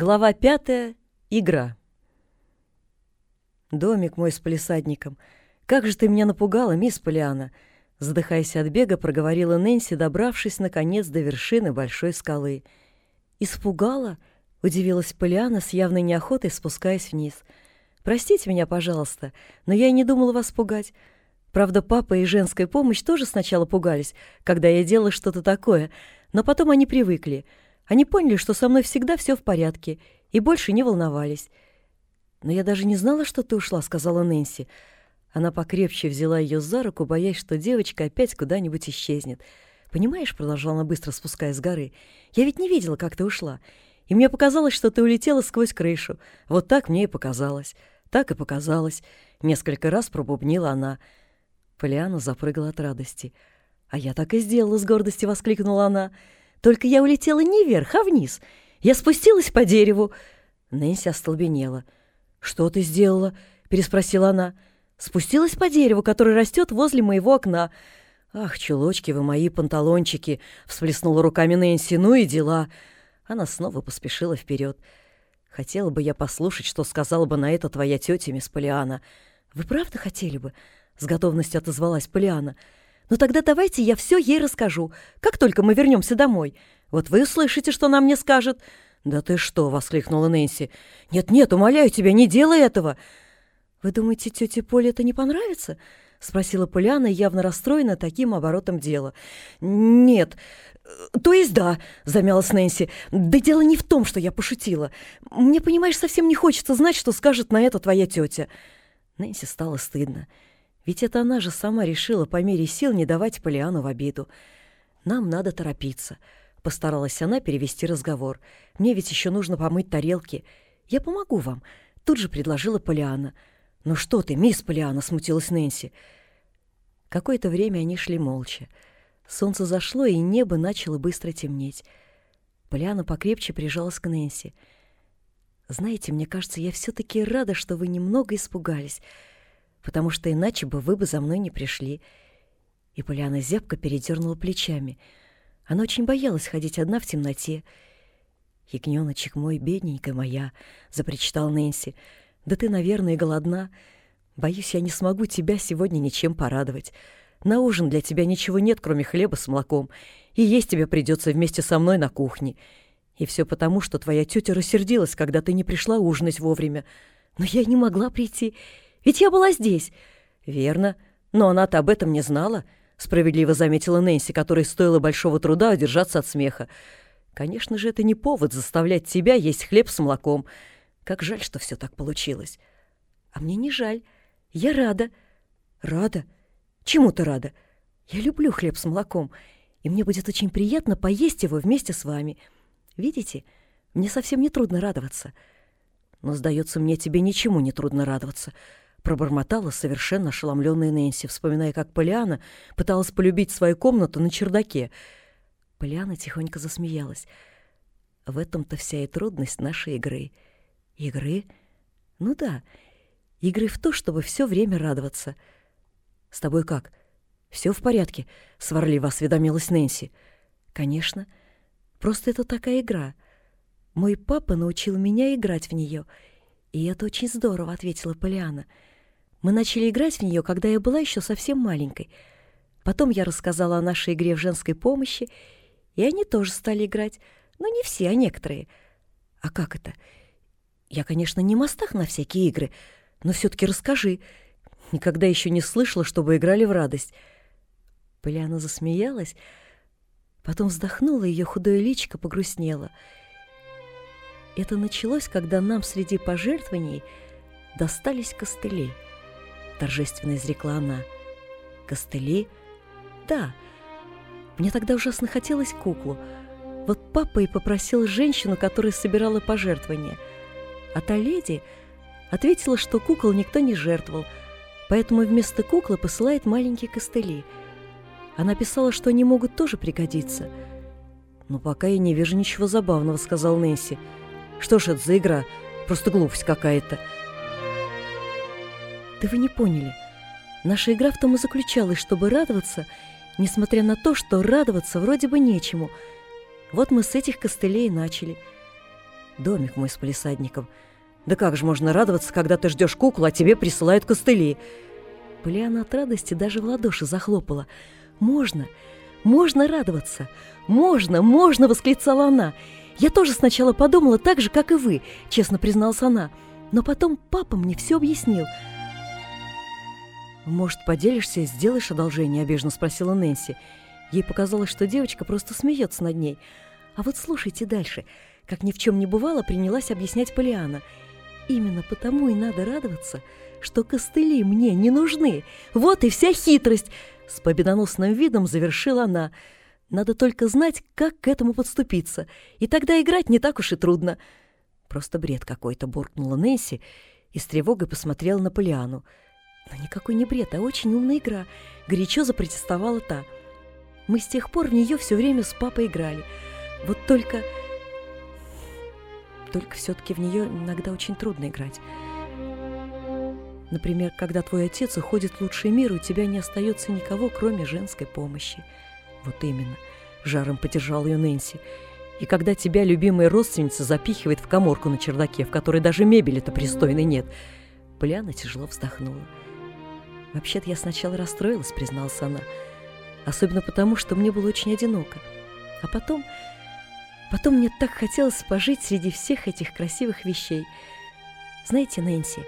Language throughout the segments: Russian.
Глава пятая. Игра. «Домик мой с полисадником. Как же ты меня напугала, мисс Полиана!» Задыхаясь от бега, проговорила Нэнси, добравшись, наконец, до вершины большой скалы. «Испугала?» — удивилась Полиана с явной неохотой, спускаясь вниз. «Простите меня, пожалуйста, но я и не думала вас пугать. Правда, папа и женская помощь тоже сначала пугались, когда я делала что-то такое, но потом они привыкли — они поняли, что со мной всегда все в порядке, и больше не волновались. «Но я даже не знала, что ты ушла», — сказала Нэнси. Она покрепче взяла ее за руку, боясь, что девочка опять куда-нибудь исчезнет. «Понимаешь», — продолжала она быстро спускаясь с горы, — «я ведь не видела, как ты ушла. И мне показалось, что ты улетела сквозь крышу. Вот так мне и показалось. Так и показалось». Несколько раз пробубнила она. Полиана запрыгала от радости. «А я так и сделала», — с гордостью воскликнула она. Только я улетела не вверх, а вниз. Я спустилась по дереву». Нэнси остолбенела. «Что ты сделала?» — переспросила она. «Спустилась по дереву, которое растет возле моего окна». «Ах, чулочки вы мои, панталончики!» — всплеснула руками Нэнси. «Ну и дела!» Она снова поспешила вперед. «Хотела бы я послушать, что сказала бы на это твоя тетя, мисс Полиана». «Вы правда хотели бы?» — с готовностью отозвалась Полиана. «Ну тогда давайте я все ей расскажу, как только мы вернемся домой. Вот вы услышите, что она мне скажет». «Да ты что?» — воскликнула Нэнси. «Нет-нет, умоляю тебя, не делай этого!» «Вы думаете, тете Поле это не понравится?» — спросила Поляна, явно расстроена таким оборотом дела. «Нет, то есть да», — замялась Нэнси. «Да дело не в том, что я пошутила. Мне, понимаешь, совсем не хочется знать, что скажет на это твоя тетя». Нэнси стало стыдно. Ведь это она же сама решила по мере сил не давать Полиану в обиду. «Нам надо торопиться», — постаралась она перевести разговор. «Мне ведь еще нужно помыть тарелки. Я помогу вам», — тут же предложила Полиана. «Ну что ты, мисс Полиана», — смутилась Нэнси. Какое-то время они шли молча. Солнце зашло, и небо начало быстро темнеть. Полиана покрепче прижалась к Нэнси. «Знаете, мне кажется, я все-таки рада, что вы немного испугались», потому что иначе бы вы бы за мной не пришли». И Поляна зябко передернула плечами. Она очень боялась ходить одна в темноте. «Ягнёночек мой, бедненькая моя», — запричитал Нэнси, — «да ты, наверное, голодна. Боюсь, я не смогу тебя сегодня ничем порадовать. На ужин для тебя ничего нет, кроме хлеба с молоком, и есть тебе придется вместе со мной на кухне. И все потому, что твоя тетя рассердилась, когда ты не пришла ужинать вовремя. Но я не могла прийти, ведь я была здесь». «Верно. Но она-то об этом не знала», — справедливо заметила Нэнси, которой стоило большого труда удержаться от смеха. «Конечно же, это не повод заставлять тебя есть хлеб с молоком. Как жаль, что все так получилось». «А мне не жаль. Я рада». «Рада? Чему ты рада? Я люблю хлеб с молоком, и мне будет очень приятно поесть его вместе с вами. Видите, мне совсем не трудно радоваться». «Но, сдается мне, тебе ничему не трудно радоваться», Пробормотала совершенно ошеломленная Нэнси, вспоминая, как Полиана пыталась полюбить свою комнату на чердаке. Полиана тихонько засмеялась. В этом-то вся и трудность нашей игры. Игры? Ну да, игры в то, чтобы все время радоваться. С тобой как? Все в порядке? Сварливо осведомилась Нэнси. Конечно. Просто это такая игра. Мой папа научил меня играть в нее. И это очень здорово, ответила Полиана. — мы начали играть в нее, когда я была еще совсем маленькой. Потом я рассказала о нашей игре в женской помощи, и они тоже стали играть. Но не все, а некоторые. А как это? Я, конечно, не мастах на всякие игры, но все-таки расскажи. Никогда еще не слышала, чтобы играли в радость. Поляна засмеялась, потом вздохнула, ее худое личико погрустнело. Это началось, когда нам среди пожертвований достались костыли —— торжественно изрекла она. «Костыли? Да. Мне тогда ужасно хотелось куклу. Вот папа и попросил женщину, которая собирала пожертвования. А та леди ответила, что кукол никто не жертвовал, поэтому вместо куклы посылает маленькие костыли. Она писала, что они могут тоже пригодиться. «Но пока я не вижу ничего забавного», — сказал Нэнси. «Что ж это за игра? Просто глупость какая-то». Да вы не поняли. Наша игра в том и заключалась, чтобы радоваться, несмотря на то, что радоваться вроде бы нечему. Вот мы с этих костылей и начали. Домик мой с полисадником. Да как же можно радоваться, когда ты ждешь куклу, а тебе присылают костыли? Полиана от радости даже в ладоши захлопала. «Можно! Можно радоваться! Можно! Можно!» — восклицала она. «Я тоже сначала подумала так же, как и вы», — честно призналась она. «Но потом папа мне все объяснил». «Может, поделишься и сделаешь одолжение?» — обиженно спросила Нэнси. Ей показалось, что девочка просто смеется над ней. «А вот слушайте дальше». Как ни в чем не бывало, принялась объяснять Полиана. «Именно потому и надо радоваться, что костыли мне не нужны. Вот и вся хитрость!» С победоносным видом завершила она. «Надо только знать, как к этому подступиться, и тогда играть не так уж и трудно». Просто бред какой-то буркнула Нэнси и с тревогой посмотрела на Полиану. Но никакой не бред, а очень умная игра. Горячо запротестовала та. Мы с тех пор в нее все время с папой играли. Вот только... Только все-таки в нее иногда очень трудно играть. Например, когда твой отец уходит в лучший мир, у тебя не остается никого, кроме женской помощи. Вот именно. Жаром поддержал ее Нэнси. И когда тебя любимая родственница запихивает в коморку на чердаке, в которой даже мебели-то пристойной нет, Поляна тяжело вздохнула. «Вообще-то я сначала расстроилась», — призналась она. «Особенно потому, что мне было очень одиноко. А потом... Потом мне так хотелось пожить среди всех этих красивых вещей. Знаете, Нэнси,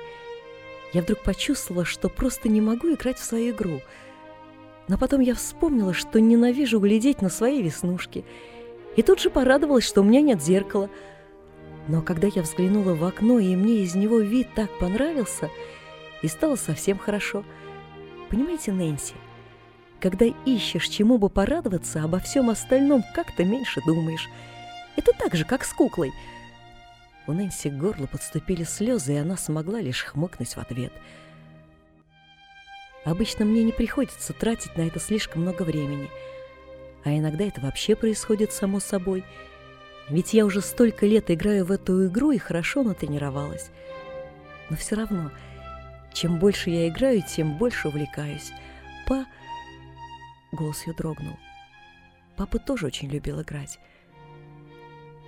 я вдруг почувствовала, что просто не могу играть в свою игру. Но потом я вспомнила, что ненавижу глядеть на свои веснушки. И тут же порадовалась, что у меня нет зеркала. Но когда я взглянула в окно, и мне из него вид так понравился, и стало совсем хорошо — Понимаете, Нэнси, когда ищешь чему бы порадоваться, обо всем остальном как-то меньше думаешь. Это так же, как с куклой. У Нэнси к горлу подступили слезы, и она смогла лишь хмыкнуть в ответ. Обычно мне не приходится тратить на это слишком много времени. А иногда это вообще происходит само собой. Ведь я уже столько лет играю в эту игру и хорошо натренировалась. Но все равно чем больше я играю, тем больше увлекаюсь. Па... Голос ее дрогнул. Папа тоже очень любил играть.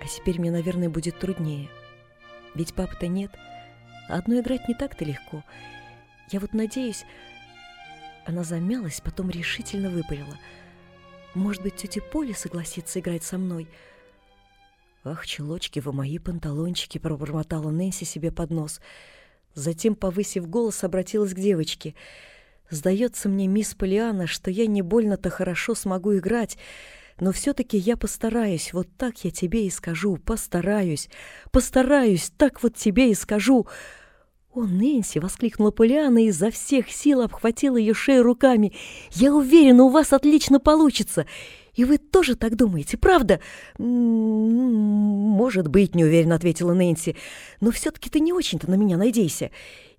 А теперь мне, наверное, будет труднее. Ведь папы-то нет. А одно играть не так-то легко. Я вот надеюсь... Она замялась, потом решительно выпалила. Может быть, тетя Поля согласится играть со мной? Ах, челочки вы мои панталончики, пробормотала Нэнси себе под нос. — Затем, повысив голос, обратилась к девочке. «Сдается мне, мисс Полиана, что я не больно-то хорошо смогу играть, но все-таки я постараюсь, вот так я тебе и скажу, постараюсь, постараюсь, так вот тебе и скажу». «О, Нэнси!» — воскликнула Полиана и изо всех сил обхватила ее шею руками. «Я уверена, у вас отлично получится!» И вы тоже так думаете, правда? Может быть, неуверенно ответила Нэнси. Но все-таки ты не очень-то на меня надейся.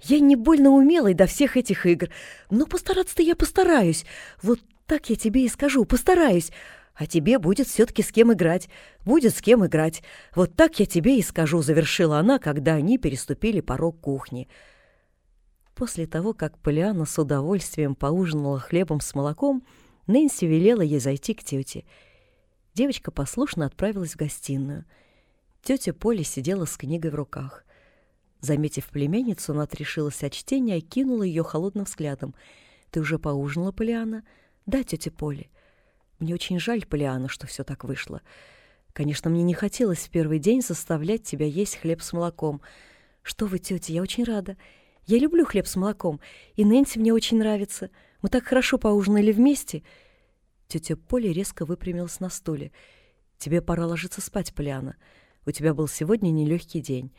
Я не больно умелой до всех этих игр. Но постараться-то я постараюсь. Вот так я тебе и скажу, постараюсь. А тебе будет все-таки с кем играть. Будет с кем играть. Вот так я тебе и скажу, завершила она, когда они переступили порог кухни. После того, как Полиана с удовольствием поужинала хлебом с молоком, Нэнси велела ей зайти к тете. Девочка послушно отправилась в гостиную. Тетя Поля сидела с книгой в руках. Заметив племянницу, она отрешилась от чтения и кинула ее холодным взглядом. «Ты уже поужинала, Полиана?» «Да, тетя Поля». «Мне очень жаль, Полиана, что все так вышло. Конечно, мне не хотелось в первый день заставлять тебя есть хлеб с молоком. Что вы, тетя, я очень рада. Я люблю хлеб с молоком, и Нэнси мне очень нравится. Мы так хорошо поужинали вместе. Тетя Поля резко выпрямилась на стуле. Тебе пора ложиться спать, Поляна. У тебя был сегодня нелегкий день.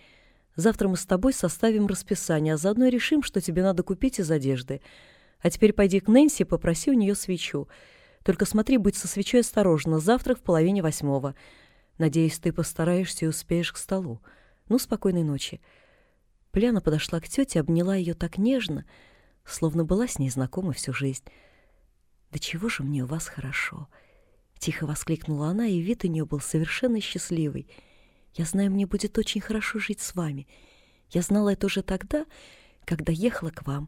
Завтра мы с тобой составим расписание, а заодно решим, что тебе надо купить из одежды. А теперь пойди к Нэнси и попроси у нее свечу. Только смотри, будь со свечой осторожна. Завтрак в половине восьмого. Надеюсь, ты постараешься и успеешь к столу. Ну, спокойной ночи. Поляна подошла к тете, обняла ее так нежно, словно была с ней знакома всю жизнь. «Да чего же мне у вас хорошо!» Тихо воскликнула она, и вид у нее был совершенно счастливый. «Я знаю, мне будет очень хорошо жить с вами. Я знала это уже тогда, когда ехала к вам».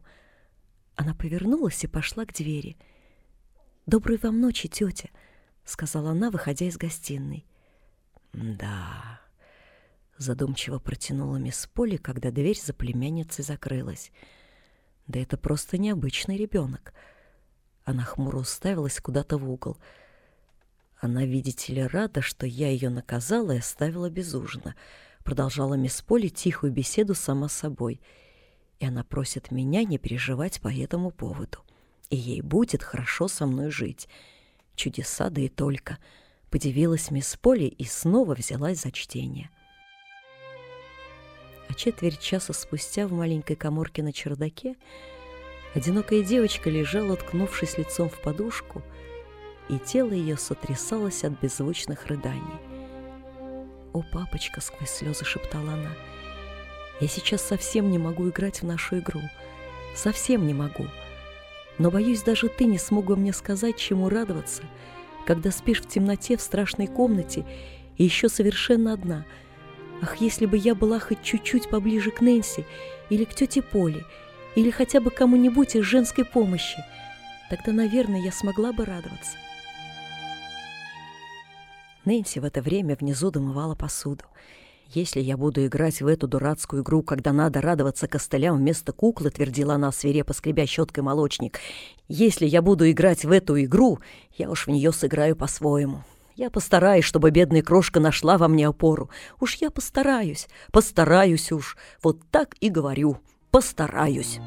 Она повернулась и пошла к двери. «Доброй вам ночи, тетя», — сказала она, выходя из гостиной. «Да, Задумчиво протянула мисс Поли, когда дверь за племянницей закрылась. Да это просто необычный ребенок. Она хмуро уставилась куда-то в угол. Она, видите ли, рада, что я ее наказала и оставила без ужина. Продолжала мисс Поли тихую беседу сама собой. И она просит меня не переживать по этому поводу. И ей будет хорошо со мной жить. Чудеса, да и только. Подивилась мисс Поли и снова взялась за чтение. А четверть часа спустя в маленькой коморке на чердаке одинокая девочка лежала, ткнувшись лицом в подушку, и тело ее сотрясалось от беззвучных рыданий. «О, папочка!» — сквозь слезы шептала она. «Я сейчас совсем не могу играть в нашу игру. Совсем не могу. Но, боюсь, даже ты не смог бы мне сказать, чему радоваться, когда спишь в темноте в страшной комнате и еще совершенно одна — Ах, если бы я была хоть чуть-чуть поближе к Нэнси или к тете Поле, или хотя бы кому-нибудь из женской помощи, тогда, наверное, я смогла бы радоваться. Нэнси в это время внизу домывала посуду. «Если я буду играть в эту дурацкую игру, когда надо радоваться костылям вместо куклы», — твердила она, свирепо скребя щеткой молочник, «если я буду играть в эту игру, я уж в нее сыграю по-своему». Я постараюсь, чтобы бедная крошка нашла во мне опору. Уж я постараюсь, постараюсь уж. Вот так и говорю, постараюсь».